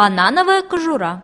банановая кожура.